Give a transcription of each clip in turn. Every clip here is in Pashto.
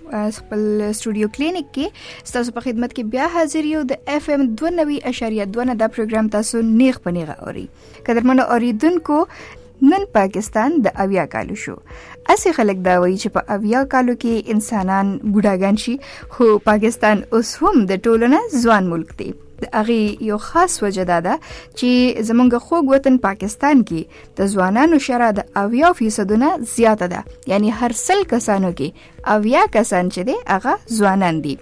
خپل سټوډیو کلینیک کې تاسو په خدمت کې بیا حاضر یو د اف ام 92.2 نه دا پروګرام تاسو نیغ پنیغه اوري قدرمن اوریدونکو نن پاکستان د اویا کالو شو اسی خلک دا وایي چې په اویا کالو کې انسانان بوډاګان شي خو پاکستان اوس هم د ټولنه ځوان ملک دی د هغه یو خاص وجه دا ده چې زمونږ خوږ وطن پاکستان کې د ځوانانو شرح د اویا فیصدونه زیاته ده یعنی هر سل کسانو کې او یا کسان چې دی هغه ځوانان دي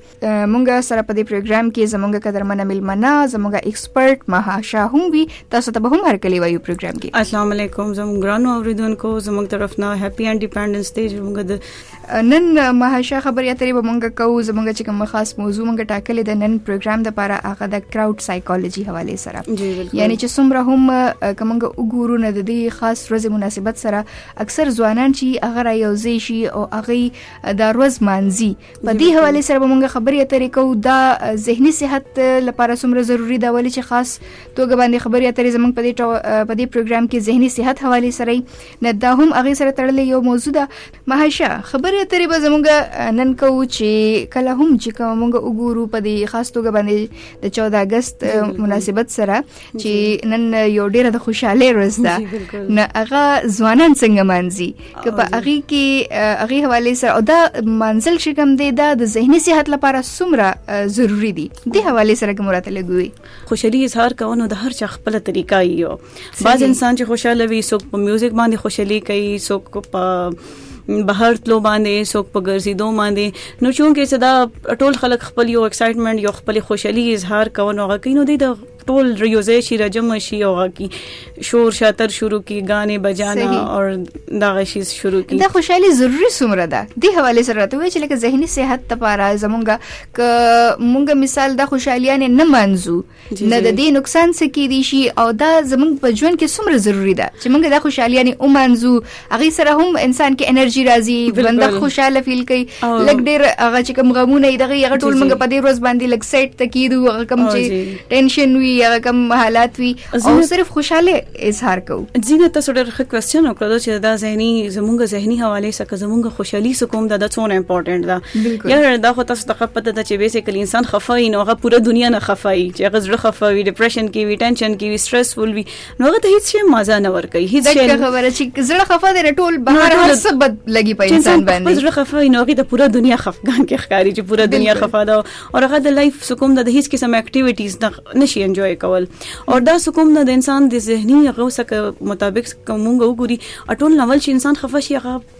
مونږ سره په دې پروګرام کې زمونږ قدرمن ملمنه زمونږ ایکسپرت مها شاه هم وي تاسو ته به هم هر کلی وایو پروګرام کې السلام علیکم زمونږ ګرانو اوریدونکو زمونږ طرف نه هپی انډیپندنس ډے زمونږ د نن مها شاه خبرې اترې به مونږ کوو زمونږ چې کوم خاص موضوع مونږ ټاکلې د نن پروګرام د لپاره هغه د کراود سایکولوژي حواله سره یعنی چې څومره هم کومګه وګورو نه د دې خاص ورځې مناسبت سره اکثر ځوانان چې هغه را یوځای شي او هغه د روز مانزي په دې حواله سره به موږ خبرې اترې کوو دا زهنی صحت لپاره څومره ضروری ده ولې چې خاص توګه باندې خبرې اترې زموږ په دې په دې پروګرام کې زهنی صحت حواله سره نه دا هم هغه سره تړلې یو موضوع ده مهاشه خبرې اترې به زموږ نن کوو چې کله هم چې کومه موږ وګورو په دې خاص توګه باندې د 14 اگست مناسبت سره چې نن یو ډیره د خوشاله ورځ ده نه هغه ځوانان څنګه مانځي که په هغه کې هغه حواله سره او دا منزل چې کوم دی دا د ذهني صحت لپاره څومره ضروری دی د حواله سره کوم راته لګوي خوشحالي اظهار کوونو د هر چا خپل طریقه یو بعض انسان چې خوشاله وي څوک په میوزیک باندې خوشحالي کوي څوک په بهر تلو باندې څوک په ګرځیدو باندې نو چونکه صدا ټول خلک خپل یو ایکسایټمنټ یو خپل خوشحالي اظهار کوي نو هغه کینو د ټول ریوزه شي رجم شي او غاکي شور شاتر شروع کی غانې بجانا او دغه شي شروع کی دا خوشحالي ضروری سمره ده د حواله سره راته وی چې لکه زهنی صحت لپاره زمونږه ک مونږه مثال د خوشحالیانه نه منځو نه د دې نقصان څه کې دي شي او دا زمونږ په ژوند کې سمره ضروری ده چې مونږه د خوشحالیانه او منځو هغه سره هم انسان کې انرژي راځي بنده خوشاله فیل کوي لګ ډیر هغه چې کوم غمونه یې دغه هغه ټول موږ په دې ورځ باندې لګ سیټ تکیدو هغه کوم چې ټینشن وي هغه کوم حالات وي او صرف خوشاله اظهار کوو ځینې تاسو ډېر ښه کوېسچن وکړو چې دا زهني زموږ زهني حواله سره زموږ خوشحالي سکوم دا د څونه امپورټنت ده یاره دا خو تاسو ته پته ده چې بیسیکلی انسان خفای نو هغه پوره دنیا نه خفای چې هغه زړه خفای ډیپریشن کې وي ټینشن کې وي سټرسفل وي نو هغه ته هیڅ شی مزه نه ورکوي هیڅ شی دا خبره چې زړه خفه دی ټول بهر هر څه بد لګي په انسان باندې زړه خفه نو هغه ته پوره دنیا خفګان کې ښکاری چې پوره دنیا خفه ده او هغه د لایف سکوم د هیڅ قسم اکټیویټیز نه نشي انجوای کول او دا سکوم د انسان د ذهني هغه سره مطابق کومه وګوري اټول ناول چې انسان خفه شي هغه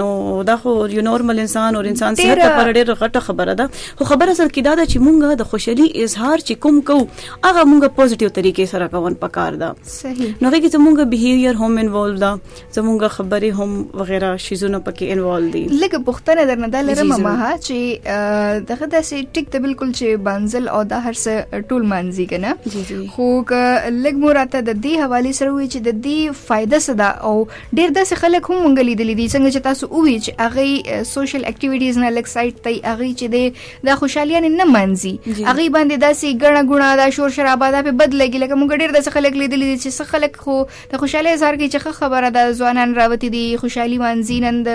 نو دا خو یو نورمال انسان او انسان صحت لپاره ډیره غټه خبره ده خو خبره سره کې دا ده چې مونږه د خوشحالي اظهار چې کوم کو هغه مونږه پوزټیو طریقې سره کوون پکار ده صحیح نو هغه کې زمونږه بیهیویر هم انوالو ده زمونږه خبرې هم وغیرہ شیزونه پکې انوالو دي لکه پښتنه درنه دا لرم ما چې دغه داسې ټیک ته بالکل چې بنزل او دا هر څه ټول مانځي کنه خو که لګ مو راته د دې حواله سره وی چې د دې فائدہ صدا او ډیر داسې خلک هم مونږ لیدلې دي څنګه چې تاسو ووی چې هغه سوشل اکټیویټیز نه لک سایت ته هغه چې د د خوشحالیان نه منځي هغه باندې داسې ګڼه ګونه دا شور شرابه دا په بد لګي لکه مونږ ډیر داسې خلک لیدلې دي چې څه خلک خو د خوشحالي اظهار کوي چې خبره ده ځوانان راوتی دي خوشحالي منځي نن د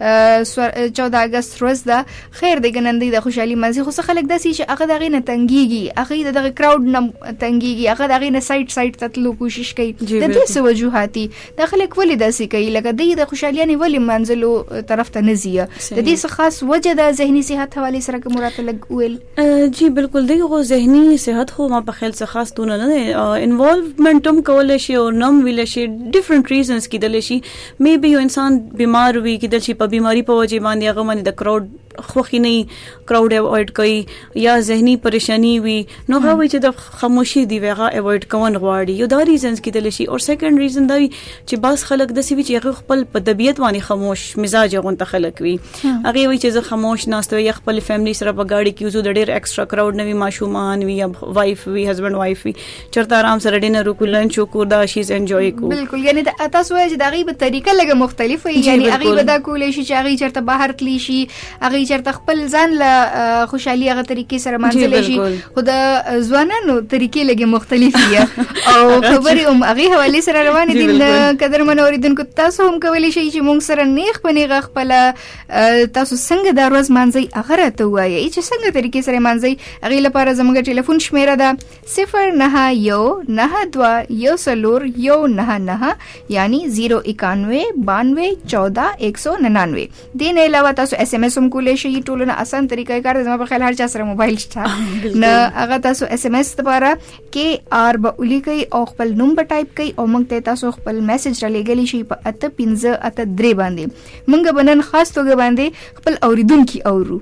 14 اگست ورځ ده خیر دې ګنندې د خوشحالي منځي خو څه خلک داسې چې هغه دغه نه تنګيږي هغه دغه کراود نه تنګيږي هغه دغه نه سایت سایت تتلو کوشش کوي د دې سوجوهاتي دا خلک ولې داسې کوي لکه دوی د خوشحالیانې ولې منځلو طرف ته نه ځي د دې څه خاص وجه د ذهني صحت حواله سره کوم راته لګ ویل جی بالکل دی غو ذهني صحت خو ما په خیال څه خاص تونه نه انوالومنت هم کول شي او نوم ویل شي ډیفرنٹ ریزنز کیدل شي می بي یو انسان بیمار وي کیدل شي په بیماری په وجه باندې هغه باندې د کراود خوخي نه کراود اوایډ کوي یا زهنی پریشانی وي نو هغه وی چې د خاموشي دی وغه اوایډ کون غواړي یو دا ریزنز کې دل شي او سیکنډ ریزن دا وی چې باز خلک د سوي چې هغه خپل په طبيعت باندې خاموش مزاج غون ته خلک وي هغه وی چې زه خاموش ناستو یا خپل فیملی سره په گاډي کې وزو د ډېر ایکسترا کراود نه وي ماشومان وي یا وایف وي هسبند وایف وي چرته آرام سره ډینر وکړو لنچ وکړو دا شیز انجوای کو بالکل یعنی تاسو وایي چې دا غي به طریقه لګه مختلفه وي یعنی هغه به دا کولې شي چې هغه چرته بهر تلی شي هغه چرته خپل ځان له خوشحالي هغه طریقې سره منځل شي خو دا ځوانانو طریقې لګه مختلفه دي او خبرې هم هغه حواله سره روان دي د قدر من اوریدونکو تاسو هم کولای شئ چې مونږ سره نیخ پنی غ خپل تاسو څنګه دا ورځ منځي هغه راته وایي چې څنګه طریقې سره منځي هغه لپاره زموږ ټلیفون شمیره ده صفر نها یو نها دوا یو سلور یو نها نها یعنی زیرو اکانوے بانوے چودہ ایک سو ننانوے دین علاوہ تاسو ایس ایم ایس هم کولای شئ ټولو نه اسان طریقه کار زما په خیال هر چا سره موبایل شته نه هغه تاسو ایس ایم ایس لپاره کې آر به ولیکي او خپل نوم به ټایپ کړئ او موږ ته تاسو خپل میسج را لېږلی شئ په اته پنځه اته درې باندې مونږ به نن خاص توګه باندې خپل اوریدونکو اورو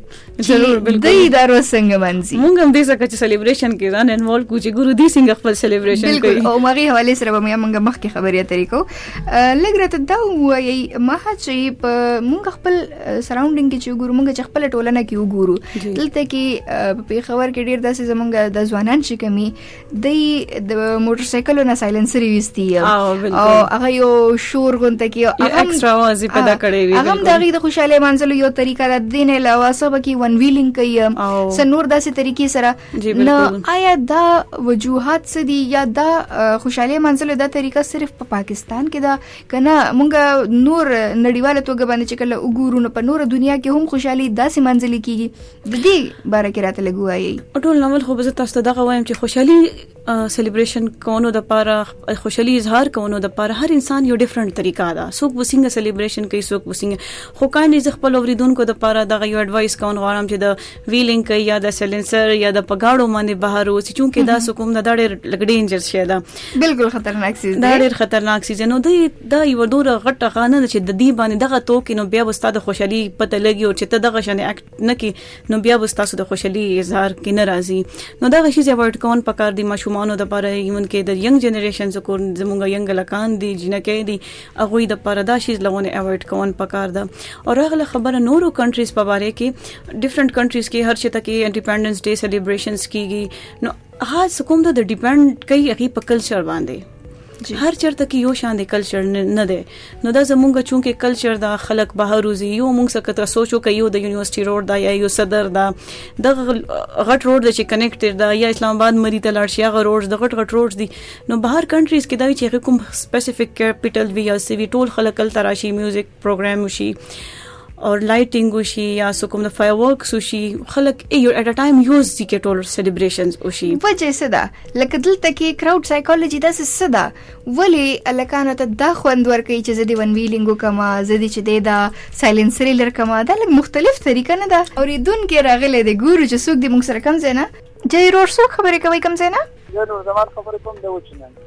ضرور بالکل دې ادارو څنګه باندې مونږ هم دې څنګه چې سلیبریشن کې ځان انوالو کوچې ګورو دې څنګه خپل سلیبریشن کوي بالکل او مغي حواله سره به مونږ مخکې خبرې اترې کو لګرته دا وایي ما چې په مونږ خپل سراوندینګ کې چې ګورو مونږ چې خپل ټولنه کې وګورو دلته کې په خبر کې ډیر داسې زمونږ د ځوانان چې کمی دی د موټر سایکلو نه سایلنسر ویستی او هغه یو شور غونته کی او اکسترا وازی پیدا کړی وی هغه د غي د خوشاله منځلو یو طریقه د دین علاوه سبا کی ون ویلینګ کوي س نور داسې طریقې سره نه آیا دا وجوهات څه دي یا دا خوشاله منځلو دا طریقه صرف په پاکستان کې دا کنه مونږ نور نړیواله توګه باندې چې کله وګورو نو په نور دنیا کې هم خوشحالي داسې منځلي کیږي د دې باره کې راته لګو وایي ټول نومل خو به تاسو ته دغه وایم چې خوشحالي سلیبریشن کونو د پاره خوشحالي اظهار کونو د پاره هر انسان یو ډیفرنٹ طریقه ده څوک وسنګ سلیبریشن کوي څوک وسنګ خو کاندې ز خپل اوریدونکو د پاره د یو اډوایس کون غواړم چې د ویلینګ کوي یا د سلنسر یا د پګاړو باندې بهر اوسې چونکه دا سکوم د ډېر لګډینجر شي دا بالکل خطرناک سیز دا ډېر خطرناک سیز نو د دا یو ډور غټه غانه چې د دې باندې دغه توکینو بیا وستا د خوشحالي پته لګي او چې ته دغه شنه اکټ نکي نو بیا به تاسو د خوشحالي اظهار کې نه راځي نو دا غشي چې ورډ کون پکار دي ماشومانو د پاره ایون کې د ینګ جنریشن زکور زمونږ ینګ لکان دي جنکه دي هغه د پاره دا شي لغونه اوایډ کون پکار ده او هغه خبره نورو کنټریز په باره کې ډیفرنٹ کنټریز کې هر چیرته کې انډیپندنس ډے سلیبریشنز کیږي نو هغه کوم د ډیپند کوي هغه په کلچر باندې هر چرته کې یو شان دی کلچر نه دی نو دا زمونږ چونکه کلچر دا خلک بهر روزي یو مونږ څخه ته سوچو کوي یو د یونیورسيټي روډ دا یا یو صدر دا د غټ روډ د چې کنیکټ دا یا اسلام آباد مری ته لاړ شي هغه روډ د غټ غټ روډ دي نو بهر کنټریز کې دا چې کوم سپیسیفیک کیپټل وی یا سی وی ټول خلک تل تراشي میوزیک پروګرام وشي او لایټینګ وشي یا سو کوم د فایر ورکس وشي خلک یو اټ ا ټایم یو ځي کې ټول سلیبریشنز وشي وجه څه ده لکه دلته کې کراود سایکولوژي داسې څه ده ولی الکانو ته دا خوند ورکوي چې زه دې ون ویلینګ وکم زه دې چې دې دا سایلنسري لر کم دا لږ مختلف طریقه نه ده اوریدونکي راغلي دي ګورو چې څوک دې موږ سره کم ځای نه جای رور څوک خبرې کوي کم ځای نه جای رور زما خبرې کوم د وچنن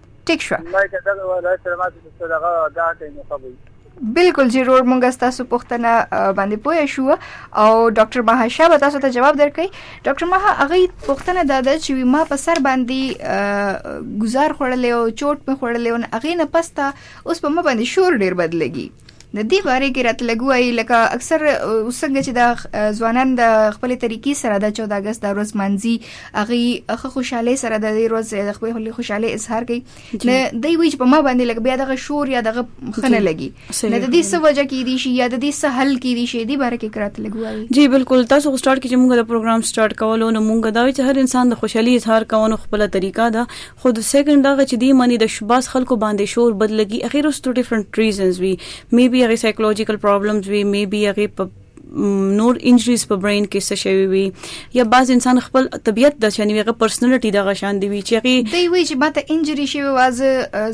ټیک شو ما ته دا ولا سره ما ته څه دغه دا ته نه خبرې بالکل جی رور مونږ تاسو پوښتنه باندې پوه شو او ډاکټر مها شاه به تاسو ته جواب درکړي ډاکټر مها هغه پوښتنه دا ده چې ما په سر باندې گزار خړلې او چوټ په خړلې او هغه نه پستا اوس په ما باندې شور ډیر بدلږي د دې باره کې راته لګو ای لکه اکثر څنګه چې دا ځوانان د خپل طریقې سره د 14 اگست د ورځ مانځي هغه خه خوشاله سره د دې ورځ د خپل خوشاله اظهار کوي نه دی وی چې په ما باندې لګ بیا دغه شور یا دغه خنه لګي نه د دې څه وجه کې دي شي یا د دې څه حل کې دي شي د باره کې کرات لګو ای جی بالکل تاسو سٹارټ کې چې موږ د پروګرام سٹارټ کولو نو موږ دا چې هر انسان د خوشحالي اظهار کوو خپل طریقه ده خو د سیکنډ دغه چې دی منی د شباز خلکو باندې شور بد لګي اخی رستو ډیفرنٹ ریزنز وی می بی هغه سایکولوژیکل پرابلمز وی می بی هغه په نور انجریز په برین کې څه شوی وي یا بعض انسان خپل طبیعت د شنی ویغه پرسنالټي دغه شان دی وی چې غي دی وی چې ماته انجری شوی واز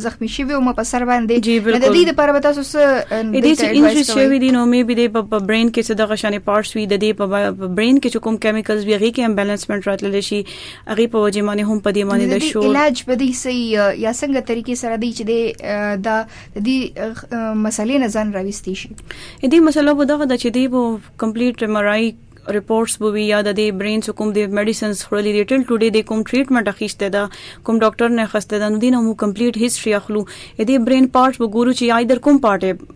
زخمی شوی او ما په سر باندې د دې لپاره به تاسو څه د دې چې انجری شوی دی نو می به د په برین کې څه دغه شانې پارټس وي د دې په برین کې چې کوم کیمیکلز ویغه کې امبالانسمنت راتللی شي هغه په وجه باندې هم په دې باندې د شو علاج په دې سي یا څنګه طریقې سره دی چې د دې مسلې نه ځان راوستي شي دې مسله په دغه د چې دی په کمپلیټ مرای رپورټس به وي یا د دې برین سو کوم د میډیسنز خورلې دي ټل ټوډې د کوم ټریټمنټ اخیسته ده کوم ډاکټر نه اخیسته ده نو دینه مو کمپلیټ هیستوري اخلو د دې برین پارټس وګورو چې آی در کوم پارټ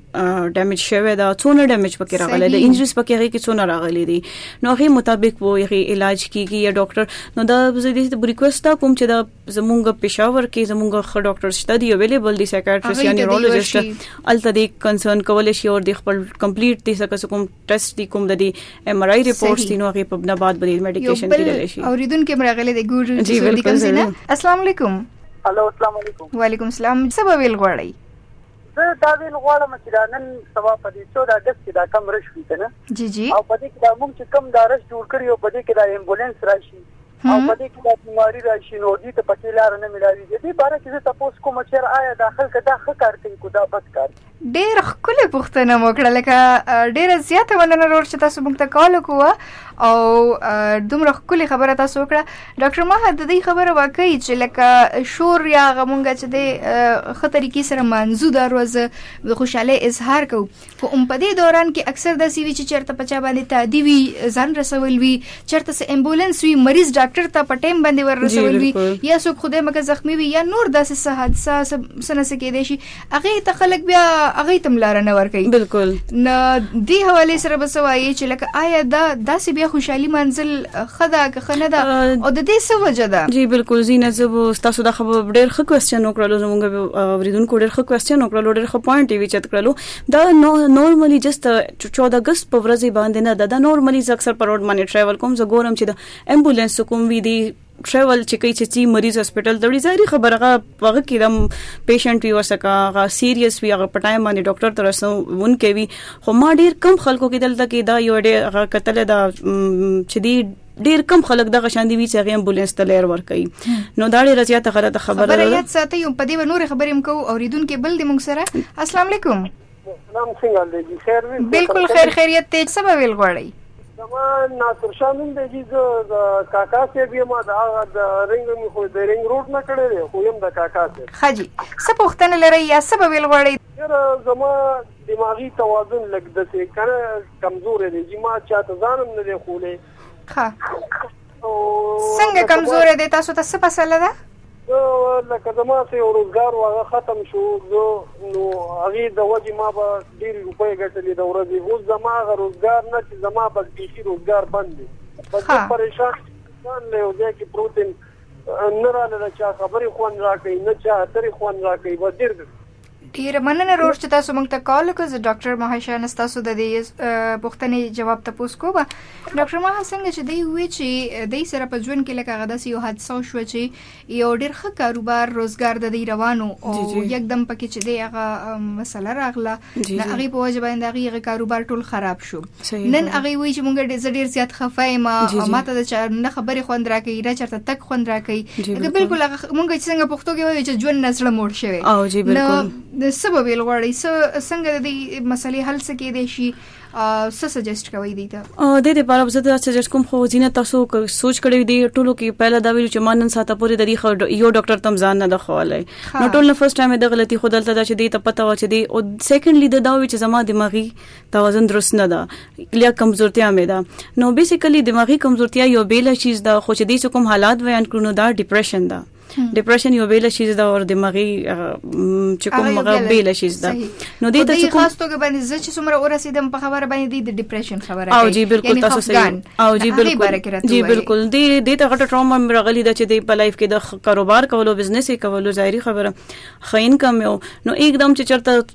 ډیمیج شوی دا څونه ډیمیج پکې راغلی د انجریز پکې هغه کې څونه راغلي دي نو هغه مطابق وو هغه علاج کیږي یا ډاکټر نو دا زه دې ته ریکوست کوم چې دا زمونږ پېښور کې زمونږ خه ډاکټر شته دی اویلیبل دی سایکیاټریست یا نیورولوژیست الته دې کنسرن کول شي او د خپل کمپلیټ دې څه کوم ټیسټ دی کوم د دې ایم آر آی ریپورټس دي نو هغه په بنا بعد بلې میډیکیشن کې لري شي اوریدونکو مرغلې د ګورو چې دې کوم زینه السلام علیکم الو السلام علیکم وعلیکم السلام سبا ویل غواړی زه دا ویل غواړم چې دا نن سبا په دې څو د اګست کې دا کم رش وي کنه جی جی او په دې کې دا موږ چې کم دا رش جوړ کړی او په دې کې دا امبولانس راشي او په دې کې دا بیماری راشي نو دې ته پکې لار نه ملاوي دې باره کې زه تاسو کوم چې آیا دا خلک دا ښه کار کوي کو دا بد کار ډیر خپل پښتنه موکړه لکه ډیر زیاته مننه ورور چې تاسو موږ ته کال کوه او دومره خپل خبره تاسو وکړه ډاکټر مها د دې خبره واقعي چې لکه شور یا غمونګه چې د خه طریقې سره منځو د روز د خوشاله اظهار کو خو هم په دې دوران کې اکثر د سیوی چې چرته پچا باندې تادی وی ځان رسول وی چرته سه امبولانس وی مریض ډاکټر ته په ټیم باندې ور رسول وی یا څوک خدای مګه زخمی وی یا نور داسې سه حادثه سنه سکه دي شي هغه ته خلک بیا هغه تم لار نه ور کوي بالکل نه دی حواله سره بس وایي چې لکه آیا دا داسې بیا خوشحالي منزل خدا که خنه ده او د دې څه وجه ده جی بالکل زینه زب تاسو دا خبر ډېر ښه کوېسچن وکړلو زموږ وریدونکو ډېر ښه کوېسچن وکړلو ډېر ښه پوینټ یې وچت کړلو دا نورمالي جست 14 اگست په ورځ باندې نه ده دا نورمالي زه اکثر پروډ باندې ټریول کوم زه ګورم چې د امبولانس کوم وی دی ټریول چې کوي چې مریض هسپټل د وړي ظاهري خبره غا وغه کې دم پیشنټ وی ورسکا غا سیریس وی هغه پټای باندې ډاکټر تر رسو ون کوي خو ما ډیر کم خلکو کې دلته کې دا یو ډیر هغه قتل دا چې دی ډیر کم خلک دغه شان دی وی چې هغه امبولانس ته لیر ور کوي نو دا ډیره زیاته غلطه خبره ده خبره یاد ساتي په دې نور خبرې هم کو اوریدونکو بل د مونږ سره السلام علیکم سلام څنګه حال دی جی خیر وي بالکل خیر خیریت دی څه به ویل غواړی زما ناصر شاه نوم دی جی زه د کاکا صاحب یم د هغه د رنګ مې خو د رنګ روډ نه کړی دی خو یم د کاکا صاحب ښه جي څه پوښتنه لرئ یا څه به ویل غواړئ یاره زما دماغي توازن لږ داسې کنه کمزوری دی جی ما چاته ځانم نه دی ښولی ښه څنګه کمزورې دی تاسو ته څه مسله ده زه لکه زما سه یو روزګار واغه ختم شو زه نو هغه د وجې ما به ډېر روپۍ ګټلې د ورځې اوس زما غ روزګار نه چې زما بس بیخي روزګار بند دی بس پریشان ځان له یو ځای کې پروت نه رااله چا خبرې خوان راکې نه چا ترې خوان راکې و ډېر ډیره مننه رور چې تاسو موږ ته کال وکړ زه ډاکټر ماهشان تاسو د دې پوښتنې جواب ته پوس کوم ډاکټر ماه څنګه چې دی وی چې د سره په ژوند کې لکه غدا سی یو حادثه شو چې یو ډیر ښه کاروبار روزګار د دی روانو او یکدم پکې چې دی هغه مسله راغله د هغه په وجه باندې هغه کاروبار ټول خراب شو نن هغه وی چې مونږ ډېر ډېر زیات خفه یم او ماته د چا نه خبرې خوند راکې را چرته تک خوند راکې دا بالکل مونږ چې څنګه پښتو کې وایو چې ژوند نسړه موړ شوی او جی بالکل د سبب یې لغړی څنګه د دې مسلې حل سکے دی شي څه سجست کوي دی ته د دې لپاره زه دا سجست کوم خو ځینې تاسو سوچ کړی دی ټولو کې پہله دا ویل چې مانن ساته پورې د دې یو ډاکټر تم ځان نه دخواله نو ټول نه فرست ټایم د غلطي خودلته دا چې دې ته پته و چې دی او سیکنډلی دا وی چې زما دماغي توازن درست نه ده کلیا کمزورتیا مې ده نو بیسیکلی دماغي کمزورتیا یو بیل شیز ده خو چې دې کوم حالات بیان کړو نو دا ډیپریشن ده ډیپریشن یو بیل شیز ده او دماغي چې کوم مغه بیل شیز ده نو دې ته چې خاص توګه باندې زه چې څومره ورسېدم په خبره باندې د ډیپریشن خبره او جی بالکل تاسو صحیح او جی بالکل جی بالکل دې دې ته غټه ټراما مرغلی ده چې دې په لایف کې د کاروبار کولو بزنس کولو ظاهري خبره خاين کم یو نو एकदम چې چرته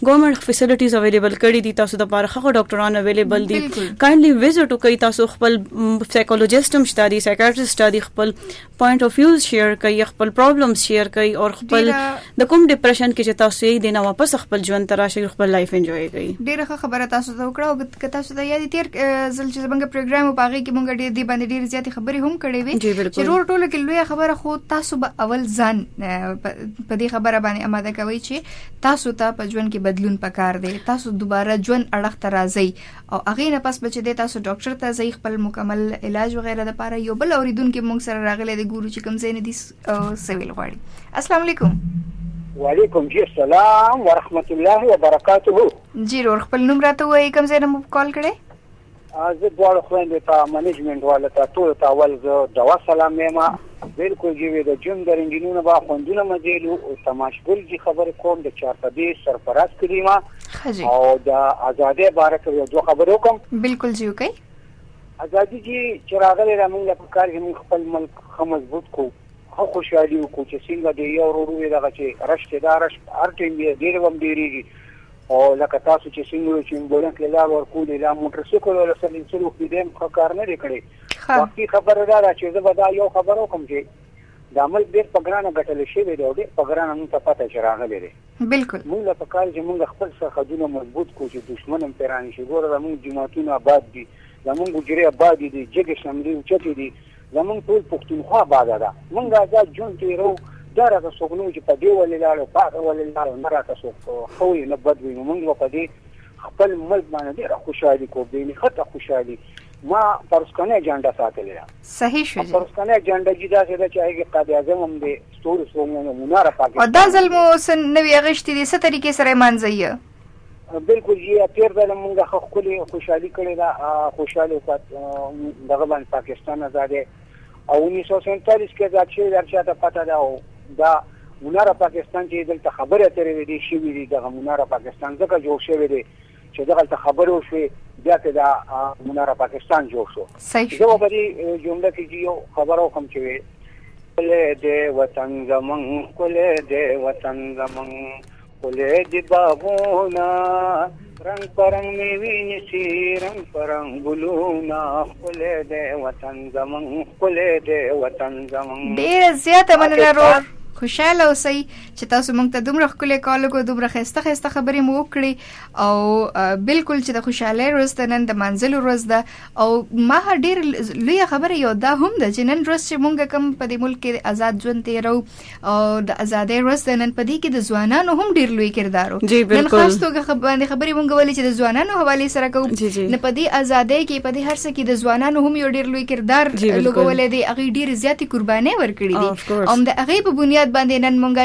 ګورنمنت فیسیلیټیز اویلیبل کړي دي تاسو د پاره خغه ډاکټران اویلیبل دي کایندلی وزټ وکړئ تاسو خپل سایکولوژیست هم شته دي سایکیاټریست شته دي خپل پوینټ اف ویوز شیر کړئ خپل پرابلم شیر کړئ او خپل د کوم ډیپریشن کې چې تاسو یې دینه واپس خپل ژوند ته راشي خپل لایف انجوای کړئ ډیره خبره تاسو ته وکړه او که تاسو ته یاد تیر ځل چې زمونږ پروګرام په هغه کې مونږ ډیر دی باندې ډیر زیاتې خبرې هم کړې وي چې رور ټولو کې لوی خبره خو تاسو به اول ځان په دې خبره باندې آماده کوي چې تاسو ته په ژوند کې بدلون پکار دی تاسو دوباره ژوند اړخ ته راځئ او هغه نه پس بچ دی تاسو ډاکټر ته ځئ خپل مکمل علاج وغیرہ د پاره یو بل اوریدونکو موږ سره راغلی دی ګورو چې کوم ځای نه دي سویل غواړي السلام علیکم وعلیکم جی السلام ورحمت الله وبرکاته جی رور خپل نوم راته وایي کوم ځای نه مو کال کړی زه دواړو خویندو ته منیجمنټ والو ته ټولو ته اول زه دوا سلام وایم بالکل جی وی د جون د رنګینونه با خوندونه مزیلو او تماش ګل جی خبر کوم د چارپدی سرفراز کلیما او د ازادې باره کې یو دوه خبرې وکم بالکل جی وکي ازادي جی چې راغلی را موږ په کار کې موږ خپل ملک خه مضبوط کو خو خوشحالي وکړو چې څنګه د یو ورو ورو دغه چې رش چې دا رش هر ټیم ډیر وم ډیریږي او لکه تاسو چې څنګه وي چې امبولانس له لار ورکولې لا موټرسایکل ولا سلنسر وکړي دیم ښه کار نه دی کړی واقعي خبره دا ده چې زه به دا یو خبر وکم چې دا ملک ډېر په ګرانه ګټل شوی دی او ډېر په ګرانه موږ ته پته چې راغلی دی بالکل موږ له پکار چې موږ خپل سرحدونه مضبوط کو چې دشمن هم پیران شي ګوره زموږ جماعتونه آباد دي زموږ ګجرې آباد دي جګې شملې اوچتې دي زمونږ ټول پښتونخوا باده ده مونږ ازاد ژوند تیرو دا راته څوک نه وي چې په دې ولې لاړ او په هغه ولې لاړ او نه راته څوک ښه وي نه بد وي نو مونږ به په دې خپل ملک باندې ډېره خوشحالي کوو بې نښته خوشحالي ما پرسکنۍ اجنډا ساتلې ده صحیح شو جی پرسکنۍ اجنډا جی داسې ده چې هغې قائد اعظم هم دی ستوري سپوږمۍ او مناره پاکستان او دا ځل مو څه نوي اغشتي دي څه طریقې سره یې مانځئ بلکل جی تیر ځل مونږه خو خکلی خوشحالی کړی دا خوشحال اوسات دغه باندې پاکستان ازاد او 1947 کې ازاد شوی دا چاته پته ده او دا مناره پاکستان چې دلته خبره ترې وې دي شوی دي دغه مناره پاکستان ځکه جوړ شوی دی چې دغه ته خبرو شوې بیا ته دا مناره پاکستان جوړ شو زه په دې جمله کې جی یو خبرو کوم چې کله دې وطن زمون کله دې وطن زمون ښکلې دي باغونه رنګ په رنګ میوې نیسي رنګ په رنګ ګلونه ښکلې دی وطن زمون ښکلې دی وطن زمون ډیره زیاته مننه رور خوشاله اوسئ چې تاسو موږ ته دومره ښکلې کال وکړو دومره خسته خسته خبرې مو وکړي او بالکل چې د خوشحالۍ ورځ ده نن د منزل ورځ ده او ما ډیر لوی خبره یو دا هم ده چې نن ورځ چې موږ کم په دې ملک کې آزاد ژوند تیرو او د ازادۍ ورځ د نن پدې کې د ځوانانو هم ډیر لوی کردار و نن خاص توګه باندې خبرې مونږ ولې چې د ځوانانو حواله سره کوو نه پدې ازادۍ کې پدې هر څه کې د ځوانانو هم یو ډیر لوی کردار لوګولې دی هغه ډیر زیاتې قربانې ورکړې دي او د هغه په بنیاد باندې نن مونږ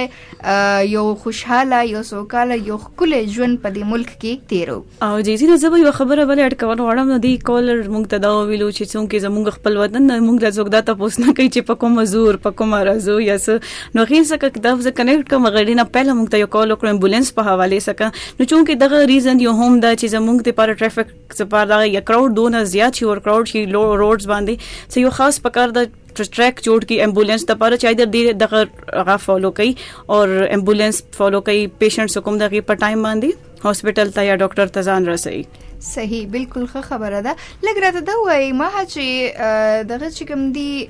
یو خوشحاله یو سوکاله یو خپل ژوند پدې ملک کې تیرو او جی جی زه به یو خبره بل اډ کول غواړم نو دی کولر مونږ ته دا ویلو چې څونکه زمونږ خپل وطن نه مونږ د زوګدا ته پوس نه کوي چې په کوم زور په کوم رازو یا څه نو غي سکه دا زه کنیکټ کوم غړي نه پهله مونږ ته یو کول وکړم امبولانس په حواله سکه نو چونکه دغه ریزن یو هم دا چې زمونږ ته پر ټریفیک سپار دا یا کراود دونه زیات شي ور کراود شي لو روډز باندې چې یو خاص پکار د ټریک جوړ کی امبولانس د پاره چای د دې دغه غا فالو کوي او امبولانس فالو کوي پیشنټس کوم دغه په ټایم باندې هسپټل ته یا ډاکټر ته ځان رسي صحیح بالکل ښه خبره ده لګ راته دا وایي ما چې دغه چې کوم دی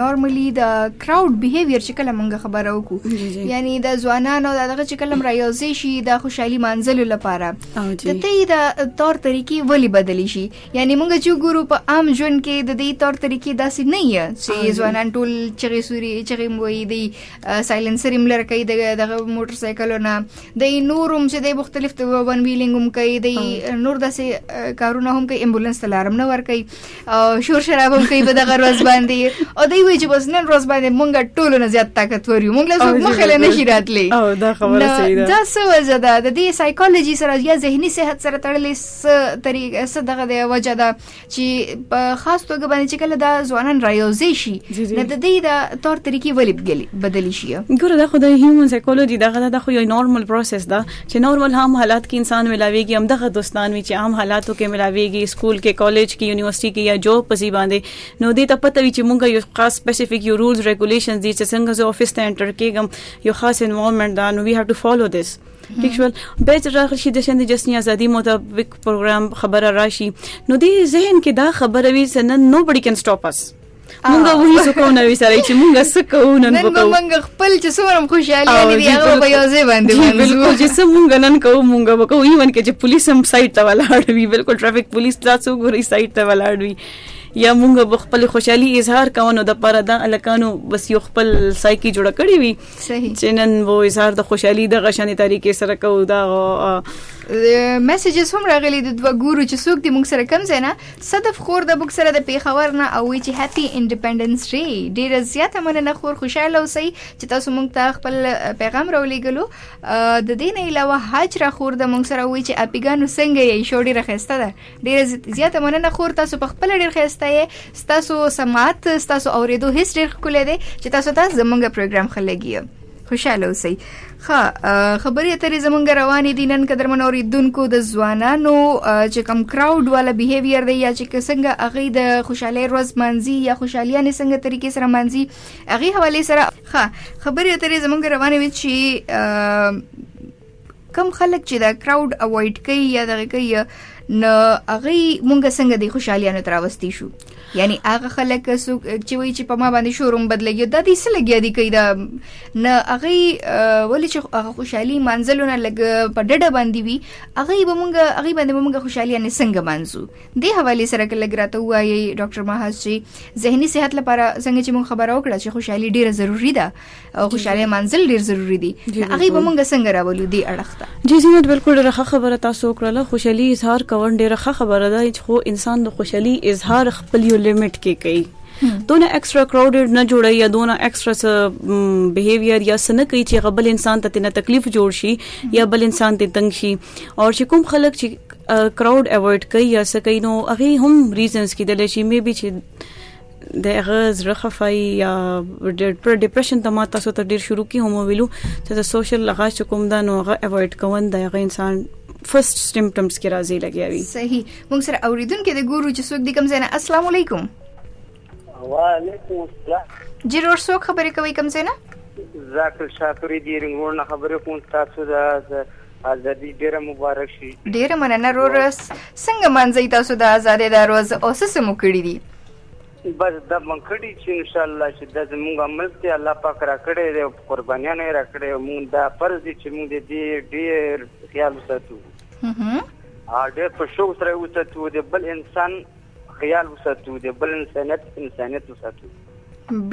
نارملی د کراود بیهیویر چې کله مونږ خبره وکړو یعنی د ځوانانو دغه چې کله رايوځي شي د خوشحالي منزل لپاره د دې د تور طریقې ولی بدلی شي یعنی مونږ چې ګورو په عام ژوند کې د دې تور طریقې داسې نه یې چې ځوانان ټول چغې سوري چغې موي دی سایلنسر ملر کوي دغه موټر سایکلونه د نور هم چې د مختلف ون ویلینګ هم کوي د نور داسې کارونه هم کوي امبولانس ته لارم نه ور کوي او شور شراب هم کوي په دغه ورځ باندې او دوی وایي چې بس نن ورځ باندې مونږ ټولو نه زیات طاقتور یو مونږ له څوک مخه له نشي راتلی او دا خبره صحیح ده دا څه وجه ده د دې سایکولوژي سره یا ذهني صحت سره تړلې څه طریقه څه دغه دی وجه ده چې په خاص توګه باندې چې کله دا ځوانان رايوځي شي نو د دې د تور طریقې ولې بدلی شي ګوره دا خو د هیومن سایکولوژي دا غدا د خو یو نارمل پروسس دا چې نارمل هم حالات کې انسان ملاويږي هم دغه دوستان وي چې عام حالاتو کې ملاويږي سکول کې کالج کې یونیورسيټي کې یا جوب پسې باندې نو دې ته پته وي چې مونږ یو خاص سپیسیفیک یو رولز ریګولیشنز دي چې څنګه زه افیس ته انټر کېږم یو خاص انوایرنمنت دا نو وی هاف ټو فالو دیس ټیک شول به چې راغلی شي د شند جسنی ازادي مطابق پروګرام خبره راشي نو دی ذهن کې دا خبره وي سنن نو بډی کین سټاپ اس مونږ وې څه کو نه وی سره چې مونږ څه کو نن کو نن مونږ خپل چې څومره خوشاله یې دی هغه په یو ځای باندې باندې بالکل چې څه مونږ نن کو مونږ وکړو ایون کې چې پولیس هم سایت ته ولاړ وی بالکل ټریفیک پولیس تاسو ګوري سایت ته ولاړ وی یا مونږ به خپل خوشحالي اظهار کوو نو د پاره دا الکانو بس یو خپل سایکی جوړ کړی وي صحیح چې نن وو اظهار د خوشحالي د غشنې طریقې سره کو دا میسجز هم راغلي د دوه ګورو چې څوک دې موږ سره کم ځای نه صدف خور د موږ سره د پیښور نه او وی چې هپی انډیپندنس ډے ډیره زیاته مننه خور خوشاله اوسئ چې تاسو موږ ته خپل پیغام راولېګلو د دې نه علاوه حاج را خور د موږ سره وی چې اپیګانو څنګه یې شوډي راخسته ده ډیر زیاته مننه خور تاسو په خپل ډیر خسته یې تاسو سماعت تاسو اوریدو هیڅ ډیر خولې دی چې تاسو ته زمونږ پروګرام خلګي خوشاله اوسئ خا خبرې اترې زمونږ روانې دي نن قدرمن اوریدونکو د ځوانانو چې کم کراود والا بیهیویر دی یا چې څنګه اغه د خوشاله روز منځي یا خوشالیانه څنګه طریقې سره منځي اغه حواله سره خا خبرې اترې زمونږ روانې وي چې کم خلک چې دا کراود اوایډ کوي یا دغه کوي نو هغه مونږ څنګه د خوشحالیانو تراوستي شو یعنی هغه خلک چې وایي چې په ما باندې شوروم بدلږي دا دې څه لګیا دي کوي دا نه هغه ولې چې هغه خوشحالي منځلونه لګ په ډډه باندې وي هغه به مونږ هغه باندې مونږ خوشحالي نه څنګه منځو دې حواله سره کله ګراته وایي ډاکټر ماهز چې زهنی صحت لپاره څنګه چې مونږ خبرو کړه چې خوشحالي ډیره ضروری ده او خوشاله منزل ډیر ضروری دي هغه به مونږ څنګه راولو دی اړخته جی زینت بالکل ډیره خبره تاسو کړله خوشحالي اظهار کول ډیره خبره ده چې خو انسان د خوشحالي اظهار خپل یو لیمټ کې کوي دونه ایکسترا کراودډ نه جوړي یا دونه ایکسترا بیهیویر یا سن کوي چې غبل انسان ته نه تکلیف جوړ شي یا بل انسان ته تنگ شي او چې کوم خلک چې کراود اوایډ کوي یا سکه نو هغه هم ریزنز کیدل شي مې به چې د هغه زړه خفای یا پر ډیپریشن ته ما تاسو ته ډیر شروع کی هم ویلو چې د سوشل لغا چې کوم دا نو هغه اوایډ کول د هغه انسان فرست سیمټمز کې راځي لګیاوي صحیح موږ سره اوریدونکو د ګورو چې څوک دي کوم زنه السلام علیکم وعلیکم السلام جیر اور څوک خبرې کوي کوم زنه ذاکر شاکر دې رنګونه خبرې کوم تاسو دا ازادي ډېره مبارک شي. ډېره مننه روره څنګه لمانځئ تاسو د ازادۍ دا روز او څه څه مو کړي دي؟ بس دا مو کړي چې انشاءالله چې دا زموږ عمل دی الله پاک راکړی دی او په قربانیانو یې راکړی او موږ دا فرض دی چې موږ د دې ډېر خیال وساتو ډېر په شوق سره یې وساتو د بل انسان خیال وساتو د بل انسانیت انسانیت وساتو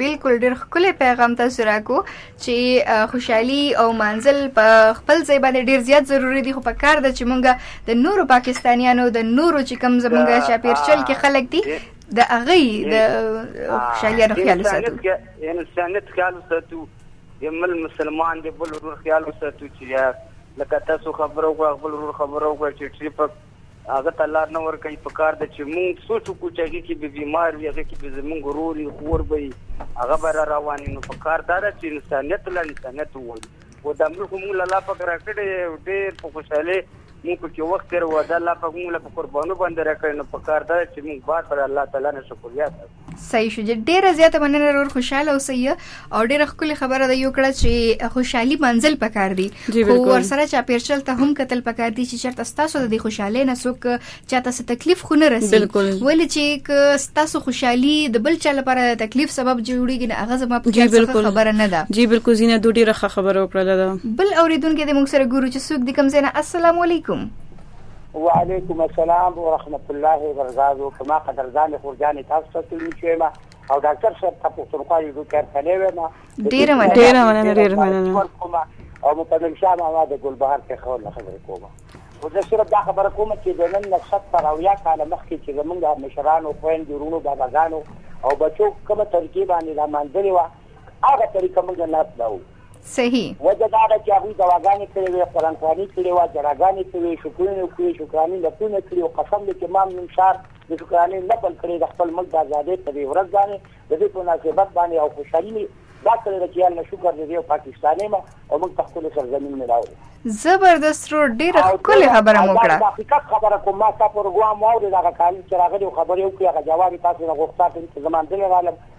بالکل ډیر خکلی پیغام تاسو راکو چې خوشحالي او منزل په خپل ځای باندې ډیر زیات ضروری دي خو په کار ده چې مونږ د نورو پاکستانیانو د نورو چې کم زمونږ چاپیرچل کې خلک دي د هغه د خوشحالیانو خیال وساتو انسانیت خیال وساتو د مل مسلمان د بل ورور خیال وساتو چې لکه تاسو خبرو غو خپل ورور خبرو غو چې ټریپ هغه ته لار نه ورکوي په کار ده چې مونږ سوچ وکړو چې هغه کې به بیمار وي هغه کې به زمونږ ورور وي خور به وي هغه به را روان نو په کار دا ده چې انسانیت لا انسانیت ووایي او دا ملک مونږ له الله پاک راکړی ډېر په خوشحالۍ مونږ په کې وخت تېروه دا الله پاک مونږ له قربانو باندې راکړی نو په کار دا چې مونږ بار بار الله تعالی نه شکریات صحیح شو ډیره زیاته مننه ورور خوشاله اوسئ او ډیره خپل خبره ده یو کړه چې خوشحالي منزل پکار دی خو ورسره چا پیرچل ته هم قتل پکار دی چې چرته ستاسو د خوشاله نه سوک چاته څه تکلیف خو نه رسي ولې چې ک ستاسو خوشحالي د بل چا لپاره د تکلیف سبب جوړیږي نه هغه زما په خبره نه ده جی بالکل زینه دوه ډیره خبره وکړه ده بل اوریدونکو د موږ سره ګورو چې سوک د کم زینه السلام علیکم وعلیکم السلام ورحمت الله وبرکاته په ما قدردان خورجانې تاسو ته تلونکي یم او ډاکټر صاحب ته پښتونخوا یو ډوکې هرکلی ویم ډېره مننه ډېره مننه ډېره مننه او مکمل شاه ماما د ګلبهار پېښور نه خبرې کوم خو زه صرف دا خبره کوم چې د نن نه ستر اویا کاله مخکې چې زمونږ مشرانو خویندو وروڼو باباګانو او بچو کومه طریقې باندې دا منځلې وه هغه طریقه موږ نه اپناوو. صحیح. وجه دا ده چې هغوی دواګانې کړې وې، قرانخواني کړې وه، جراګانې کوې، شکرونې وکړې، شکراني نفلونه کړي او قسم دی چې ما هم نن سهار د شکرانې نفل کړی د خپل ملک د ازادۍ په دې ورځ باندې، د دې په مناسبت باندې او خوشحالي مې دا کړې ده چې یا الله شکر دی زه یو پاکستانی یم او موږ ته ښکلی سرزمین ملاو دی. زبردست ورور ډېره ښکلې خبره مو وکړه. او دا زه د حقیقت خبره کوم ما ستا پروګرام واورېد هغه کالر چې راغلی و خبرې وکړې هغه جواب یې تاسو نه غوښت تاسو نن څه زما اندلې رالم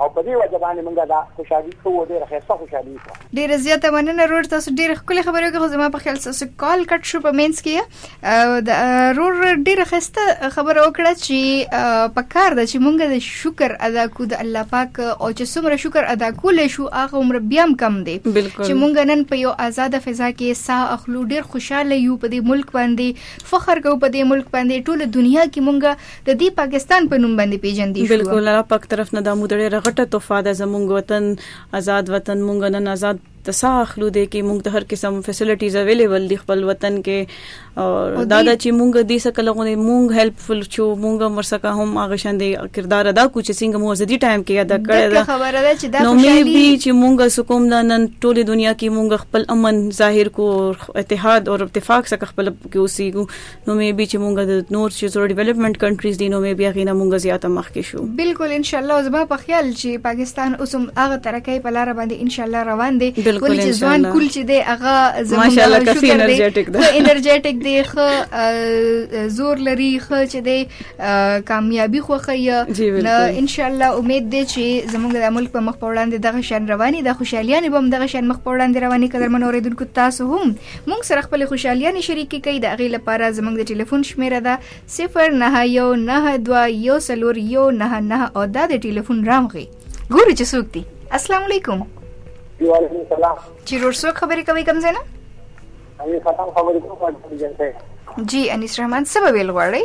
او په دې وجه باندې مونږ دا خوشحالي کوو ډېره ښایسته خوشحالي وکړه. ډېره زیاته مننه رور تاسو ډېره ښکلې خبرې وکړې خو زما په خیال ستاسو کال کټ شو په مینس کې د رور ډېره ښایسته خبره وکړه چې په کار ده چې مونږ د شکر ادا کو د الله پاک او چې څومره شکر ادا کولای شو هغه عمر بیا هم کم دی چې مونږ نن په یو آزاد فضا کې ساه اخلو ډېر خوشاله یو په دې ملک باندې فخر کوو په دې ملک باندې ټول دنیا کې مونږ د دې پاکستان په نوم باندې پیژندې شو بالکل الله پاک طرف نه د مودړې رغټه تحفه د زمونږ وطن آزاد وطن مونږ نن آزاد تسا اخلو دي کې مونږ ته هر قسم فیسیلیټیز اویلیبل دي خپل وطن کې او دا دا چې مونږ دې سکه لغونه مونږ هیلپفل شو مونږ مرسکه هم هغه شان دي کردار ادا کو چې څنګه مو ازدي ټایم کې ادا کړی دا خبره ده چې دا نو مې بي چې مونږ سکوم دا نن ټوله دنیا کې مونږ خپل امن ظاهر کو اتحاد او اتفاق سره خپل کې اوسېګو نو مې به چې مونږ د نور چې سره ډیولپمنٹ کنټریز دي نو مې بیا غینه مونږ زیاته مخ کې شو بالکل ان شاء الله زما په خیال چې پاکستان اوس هم هغه ترقې په لار باندې ان شاء الله روان دي ولې چې ځوان کول چې دی هغه زموږ کافي انرژیټک دی انرژیټک دی خو زور لري خو چې دی کامیابی خو خي نو ان شاء الله امید دی چې زموږ د ملک په مخ په وړاندې دغه شان رواني د خوشحالي نه بم دغه شان مخ په وړاندې رواني قدرمن اوریدونکو تاسو هم مونږ سره خپل خوشحالیانې شریکې کړئ د هغې لپاره زمونږ د ټلیفون شمیره ده 0919214199 او دا د ټلیفون رام غي ګورو چې څوک دي السلام علیکم وعلیکم السلام چې ورور څوک خبرې کوي کوم ځای نه انیس رحمان خبرې کوم جی انیس رحمان څه به ویل غواړئ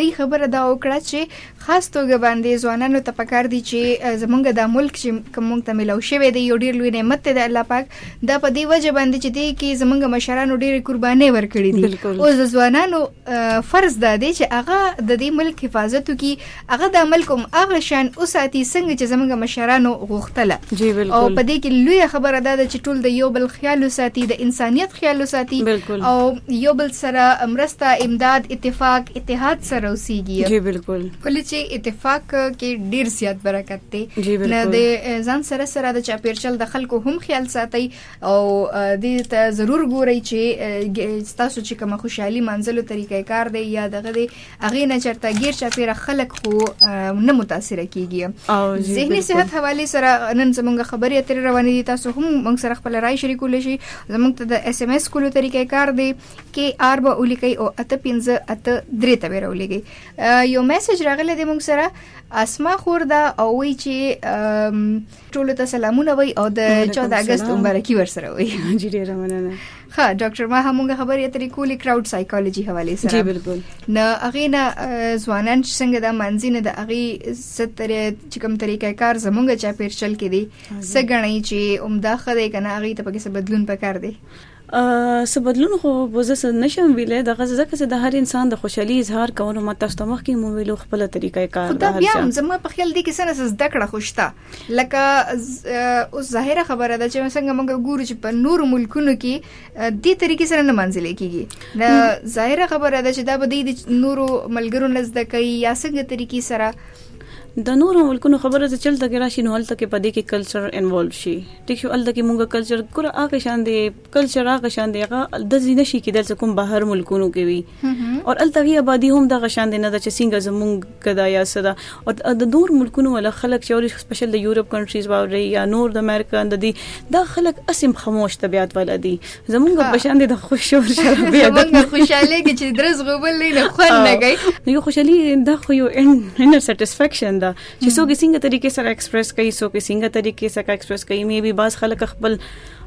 دی خبره دا وکړه چې خاص توګه باندې ځوانانو ته پکار دي چې زمونږ د ملک چې کومونږ ته ملو شوی دی یو ډیر لوی نعمت دی الله پاک دا په دې وجه باندې چې دی کې زمونږ مشرانو ډیر قرباني ورکړي دي او ځوانانو فرض ده دی چې هغه د دې ملک حفاظت کی هغه د ملک هم هغه شان اوساتي څنګه چې زمونږ مشرانو غوښتله او په دې کې لوی خبره ده چې ټول د یو بل خیال وساتي د انسانيت خیال وساتي او یو بل سره مرسته امداد اتفاق اتحاد سره اوسېږي جی بالکل ولې چې اتفاق کې ډیر زیات برکت دی نه د ځان سره سره د چاپیرچل د خلکو هم خیال ساتي او دې ته ضرور ګوري چې تاسو چې کوم خوشحالي منځلو طریقې کار دی یا دغه دی اغه نه چرته غیر چاپیره خلک خو نه متاثر کیږي ذهني صحت حواله سره نن زمونږ خبرې اترې روانې دي تاسو هم موږ سره خپل رائے شریکول شي زمونږ ته د اس ام اس کولو طریقې کار دی کې آر به ولیکي او اته پنځه اته درې ته ورولیږي یو میسج راغلی دی موږ سره اسما خور دا او وی چې ټول ته سلامونه وای او د 14 اگست مبارکي ورسره وای جی ډیره مننه ها ډاکټر ما همغه خبرې اترې کولې کراود سایکولوژي حواله سره جی بالکل نه اغه نه ځوانان څنګه د منځین د اغه ستر چې کوم طریقې کار زمونږ چا پیرچل کې دي سګنې چې عمده خدای کنه اغه ته پکې څه بدلون پکار دی څه بدلون خو به زه څه نشم ویلای دغه ځکه چې د هر انسان د خوشحالي اظهار کولو ما تاسو ته مخکې مو ویلو خپل طریقه کار ده بیا هم زما په خیال دی کې څه نه زده کړه خوشته لکه اوس ظاهره خبره ده چې څنګه موږ ګورو چې په نورو ملکونو کې دې طریقې سره نه منځل کېږي دا ظاهره خبره ده چې دا به د نورو ملګرو نزد کوي یا څنګه طریقې سره د نورو ملکونو خبره چې چلته کې راشي نو هلته کې په دې کې کلچر انوالو شي ټیک شو هلته کې مونږه کلچر ګره هغه شان دی کلچر هغه شان دی هغه د ځین شي کې دلته کوم بهر ملکونو کې وي او هلته هي آبادی هم دغه شان دی نه د چې څنګه زمونږ کدا یا صدا او د نور ملکونو ولا خلک چې اوري سپیشل د یورپ کنټریز واوري یا نور د امریکا د دې د خلک اسیم خاموش طبيعت ولدي زمونږ په شان دي د خوش او شرابي عادت نه خوشاله کې چې درز غوبل نه خون نه گئی یو خوشالي دا خو یو انر سټیسفیکشن دا چې څوک څنګه طریقې سره ایکسپریس کوي څوک څنګه طریقې سره ایکسپریس کوي مې به باز خلک خپل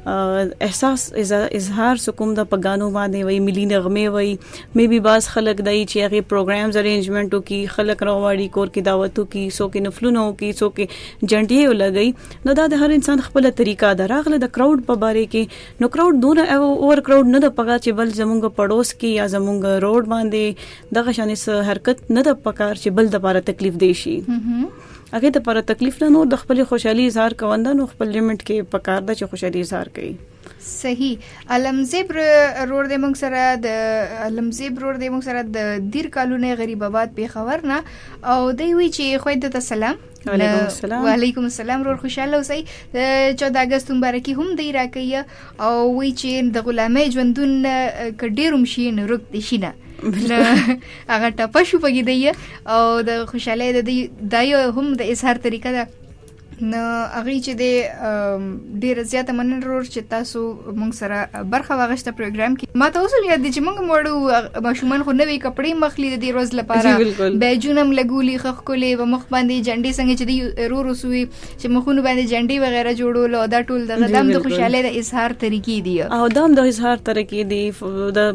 احساس اظهار سکوم د پګانو باندې وای ملي نغمه وای مې به باز خلک دای چې هغه پروګرامز ارینجمنټو کی خلک راوړي کور کې دعوتو کی سو کې نفلونو کی سو کې جنډي ولګي نو دا د هر انسان خپل طریقه دراغله د کراود په باره کې نو کراود دونه اور کراود نه د پکار چې بل زمونږ پړوس کې یا زمونږ روډ باندې دغه شانې سه حرکت نه د پکار چې بل د پاره تکلیف دی شي هغه د پاره تکلیف نه نو د خپل خوشحالي اظهار کوند نو خپل لیمټ کې پکار د چې خوشحالي اظهار کوي صحیح علمزیب رور د موږ سره د علمزیب رور د موږ سره د دیر کالونه غریب آباد پیښور نه او دی وی چې خوید ته سلام وعلیکم السلام وعلیکم السلام ورور خوشاله اوسئ 14 اگست مبارکي هم دی راکې او وی چې د غلامۍ ژوندون کډیروم شي نه رک دي شي نه هغه ټپه شو پګې دی او د خوشاله د دایو هم د اظهار طریقه ده نو هغه چې د ډیره زیاته مننه ورور چې تاسو مونږ سره برخه واغشته پروګرام کې ما ته اوس یاد دي چې مونږ موړو ماشومان خو نوې کپڑے مخلي د دې ورځ لپاره بیجون هم لګولي خخ کولې و مخ باندې جنډې څنګه چې دی رور وسوي چې مخونه باندې جنډې وغیرہ جوړول او دا ټول د غدام د خوشاله د اظهار طریقې دي او دا د اظهار طریقې دي د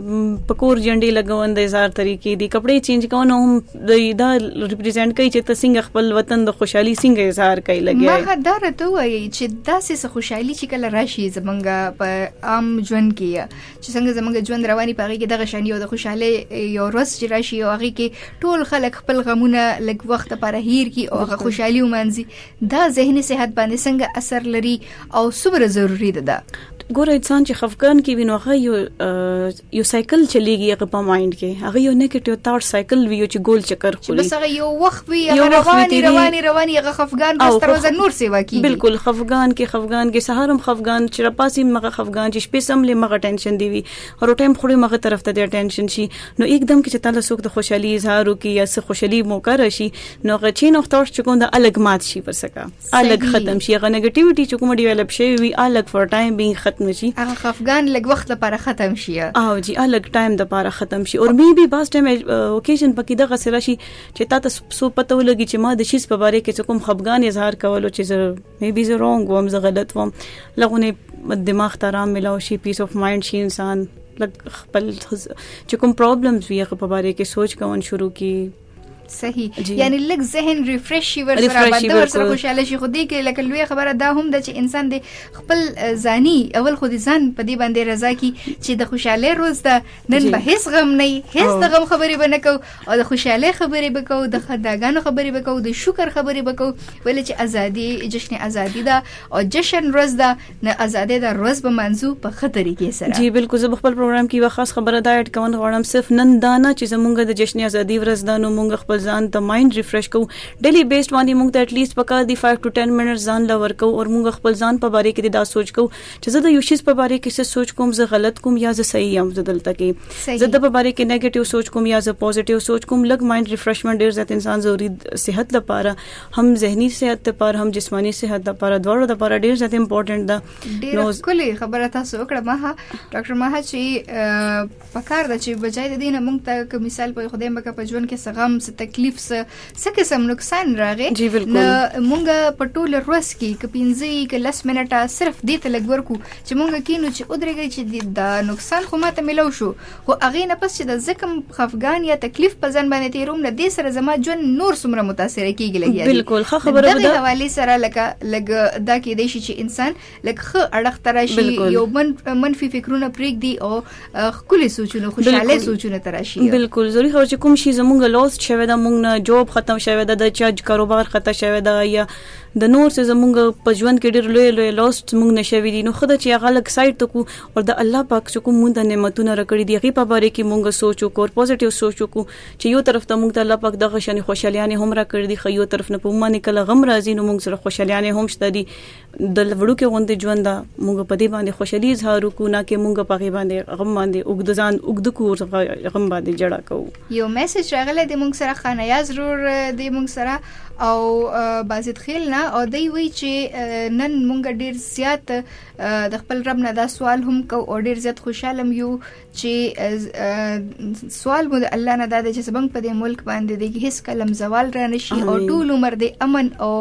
پکور جنډې لګون د اظهار طریقې دي کپڑے چینج کونه هم د دا ریپرزینټ کوي چې ته څنګه خپل وطن د خوشحالي څنګه اظهار کوي لګي ما دا راته وایي چې دا څه خوشحالي چې کله راشي زمونږ په عام ژوند کې چې څنګه زمونږ ژوند رواني پاره کې دغه شان یو د خوشحالي یو ورځ چې راشي او هغه کې ټول خلک خپل غمونه لګ وخت پر هیر کی او هغه خوشحالي ومانځي دا ذهني صحت باندې څنګه اثر لري او څومره ضروری ده ګوره انسان چې خفقان کې وینوغه یو یو سایکل چلیږي هغه په مایند کې هغه یو نیگیټیو تاټ سایکل وی چې ګول چکر خوري بس هغه یو وخت وی هغه رواني رواني رواني هغه خفغان بس تر وزن نور سیوا کی بالکل خفغان کې خفغان کې سهارم خفغان چې راپاسي مغه خفغان چې شپې سم له مغه ټینشن دی وی او ټایم خوري مغه طرف ته دی ټینشن شي نو एकदम کې چې تعالی سوک د خوشحالي اظهار وکي یا څه خوشحالي موقع راشي نو غچین او تاټ چکو د الګ مات شي پر سکه الګ ختم شي هغه نیگیټیویټي چې کوم ډیولپ شي وي الګ فور ټایم بینګ ختم شي هغه خفګان لګ وخت لپاره ختم شي او جی الګ ټایم د لپاره ختم شي او می بي باس ټایم اوکیشن پکې دغه سره شي چې تا ته سو پته ولګي چې ما د شیز په باره کې کوم خفګان اظهار کولو چې زه می بي زه رونګ وم زه غلط وم لغونه دماغ ته آرام ملاو شي پیس اف مایند شي انسان لګ خپل چې کوم پرابلمز وي هغه په باره کې سوچ کول شروع کی صحیح جی. یعنی لږ ذهن ریفریش شي ور سره باندې ور سره خوشاله شي خو دې کې لکه لوی خبره دا هم ده چې انسان دې خپل ځاني اول خو دې ځان په دې باندې رضا کی چې د خوشاله روز ده نن به هیڅ غم نه هیڅ د غم خبرې بنه کو او د خوشاله خبرې بکو د خداګانو خبرې بکو د شکر خبرې بکو ولې چې ازادي جشن ازادي ده او جشن روز ده د ازادۍ دا روز به منځو په ښه طریقې سره جی بالکل زه خپل پروګرام کې یو خاص خبره دا اډ کوم غواړم صرف نن دا نه چې زمونږ د جشن ازادي ورځ ده نو مونږ خپل ځان ته مایند ریفرش کوو ډیلی بیسډ باندې مونږ ته اټ لیست پکار دی 5 ټو 10 منټ ځان لا ورکو او مونږ خپل ځان په باره کې دا سوچ کوو چې زه د یو شیز په باره کې څه سوچ کوم زه غلط کوم یا زه صحیح یم زه دلته کې زه د په باره کې نیگیټیو سوچ کوم یا زه پوزټیو سوچ کوم لګ مایند ریفرشمنت ډیر زیات انسان ضروری صحت لپاره هم زهنی صحت لپاره هم جسمانی صحت لپاره دواړو لپاره ډیر زیات امپورټنت ده نو کلی خبره تاسو وکړه ما ډاکټر ما چې په کار د چې بجای د دینه مونږ ته کوم مثال په خدای مکه په ژوند کې سغم س تکلیف س څه قسم نقصان راغی نو مونږ په ټول ورځ کې ک پینځي ک لس منټه صرف دې ته لګور کو چې مونږ کینو چې ودرېږي چې د نقصان خو ماته ملو شو خو هغې نه پس چې د زه کوم خفګان یا تکلیف په ځان باندې تیروم له دې سره زما ژوند نور څومره متاثر کیږي لګیا دي بالکل ښه خبره ده دغه حواله سره لکه لګ دا کې دی چې انسان لکه خ اړخ تراشي یو من منفي فکرونه پریک دي او خپل سوچونه خوشاله سوچونه تراشي بالکل ضروري هر چې کوم شي زمونږ لوس شوی دا مونږ نه جوب ختم شوی دا د چارج کاروبار ختم شوی دا یا د نور څه زمونږ په ژوند کې ډېر لوی لوی لوس مونږ نشوي دي نو خدای چې هغه لک سایت ته کو او د الله پاک چې کوم مونږ نعمتونه راکړي دي هغه په باره کې مونږ سوچ وکړو پوزټیو سوچ وکړو چې یو طرف ته مونږ ته الله پاک دغه شان خوشالیانه هم راکړي دي خو یو طرف نه په معنی کله غم راځي نو مونږ سره خوشالیانه هم شته دي د وړو کې غوند ژوند دا مونږ په دې باندې خوشالي اظهار وکړو نه کې مونږ په غي باندې غم باندې وګدزان وګدکو غم باندې جړه کوو یو میسج راغلی د مونږ سره خانیا ضرور د مونږ سره او بازید خیل نه او دی وی چې نن مونږ ډیر زیات د خپل رب نه دا سوال هم کو او ډیر زیات خوشاله یو چې سوال مو د الله نه دا دی چې سبنګ په دې ملک باندې د هیڅ کلم زوال را نشي او ټول عمر د امن او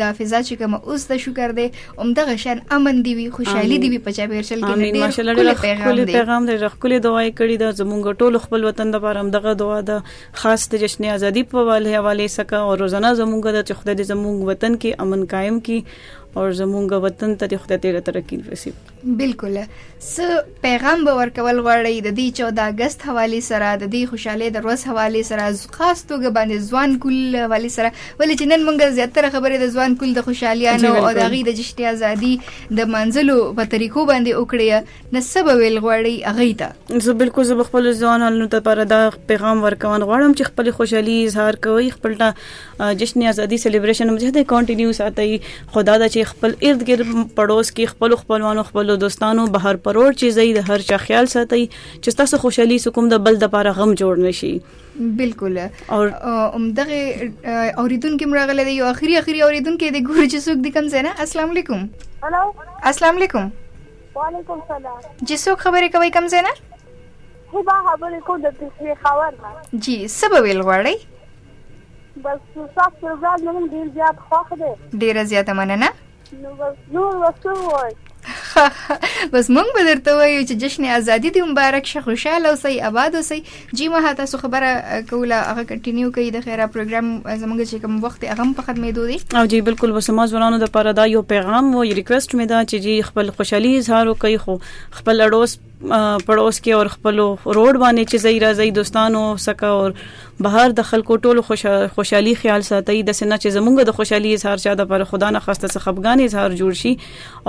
د فضا چې کوم اوس د شکر دی هم د غشن امن دی وي خوشحالي دی وي په چا بیر شل کې ډیر خپل پیغام دی پیغام دی خپل دعای کړی دا زمونږ ټول خپل وطن د پاره هم دغه دعا ده خاص د جشن ازادي په حواله حواله سکه او روزانه زمونږ د خدای دې زمونږ وطن کې امن قائم کی او زمونږ وطن ته د خدای ډیره ترقی نصیب بالکل س پیغام به ورکول غواړی د دې 14 اگست حواله سره د دې خوشاله د ورځ حواله سره خاص توګه باندې ځوان کول حواله سره ولې چې نن مونږ زیاتره خبره د ځوان کول د خوشاليانو او د غي د جشتي ازادي د منځلو په طریقو باندې وکړی نه څه به ویل غواړي هغه ته زه بالکل زه خپل ځوانانو ته پر دا پیغام ورکوم غواړم چې خپل خوشحالي اظهار کوي خپل جشن ازادي سلیبریشن هم زیاته کنټینیو ساتي خدا دا چې خپل ارد ګرد پړوس کې خپل خپلوانو خپل دوستانو بهر پرور چې زید هر چا خیال ساتي چې تاسو خوشحالي سکم د بل د پاره غم جوړ نشي بالکل او دغه اوریدونکو مرغله دی یو اخري اخري اوریدونکو دی ګور چې څوک دی کم زنه السلام علیکم السلام علیکم وعلیکم سلام جی څوک خبرې کوي کوم ځای نه هبه خبرې کوم د پېښور نه جی څه به ویل غواړئ بس ستاسو پروګرام زموږ ډېر زیات خوښ دی ډېره زیاته مننه نو بس نور به څه ووایو بس مونږ به درته وایو چې جشن ازادي دې مبارک شه خوشاله اوسئ اباد اوسئ جی ما تاسو خبره کوله هغه کنټینیو کوي د خیره پروګرام زموږ چې کوم وخت هغه په خدمت دوه دي او جی بالکل وسما ځوانانو د پاره دا یو پیغام او ریکوست مې دا چې جی خپل خوشحالي اظهار وکړي خو خپل اړوس پړوس کې او خپل روډ باندې چې زئی راځي دوستانو سکه او بهر د خلکو ټولو خوشحالي خیال ساتي د سنا چې زمونږ د خوشحالي اظهار چا د پر خدا نه خاصه څخه خفګان اظهار جوړ شي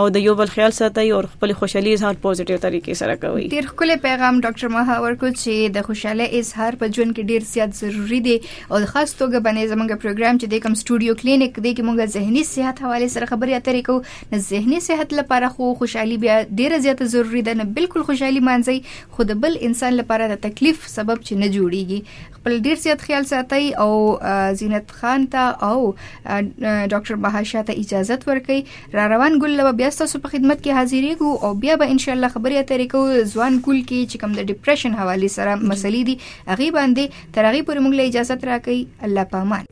او د یو بل خیال ساتئ او خپل خوشحالي اظهار پوزټیو طریقې سره کوئ ډیر خپل پیغام ډاکټر مها ورکو چې د خوشحالي اظهار په ژوند کې ډیر زیات ضروری دی او خاص توګه باندې زموږ پروګرام چې د کوم سټوډیو کلینیک دی کې موږ ذهني صحت حواله سره خبرې اترې کوو نو ذهني صحت لپاره خو خوشحالي بیا ډیره زیات ضروری ده نه بالکل خوشحالي مانځي خو د بل انسان لپاره د تکلیف سبب چې نه جوړیږي بل ډیر زیات خیال ساتي او زینت خان ته او ډاکټر بهاشا ته اجازه ورکړي را روان ګل لو بیا تاسو په خدمت کې حاضرېږو او بیا به ان شاء الله خبرې اترې کوو ځوان ګل کې چې کوم د ډیپریشن حواله سره مسلې دي هغه باندې ترغیب پر موږ له اجازه راکړي الله پامان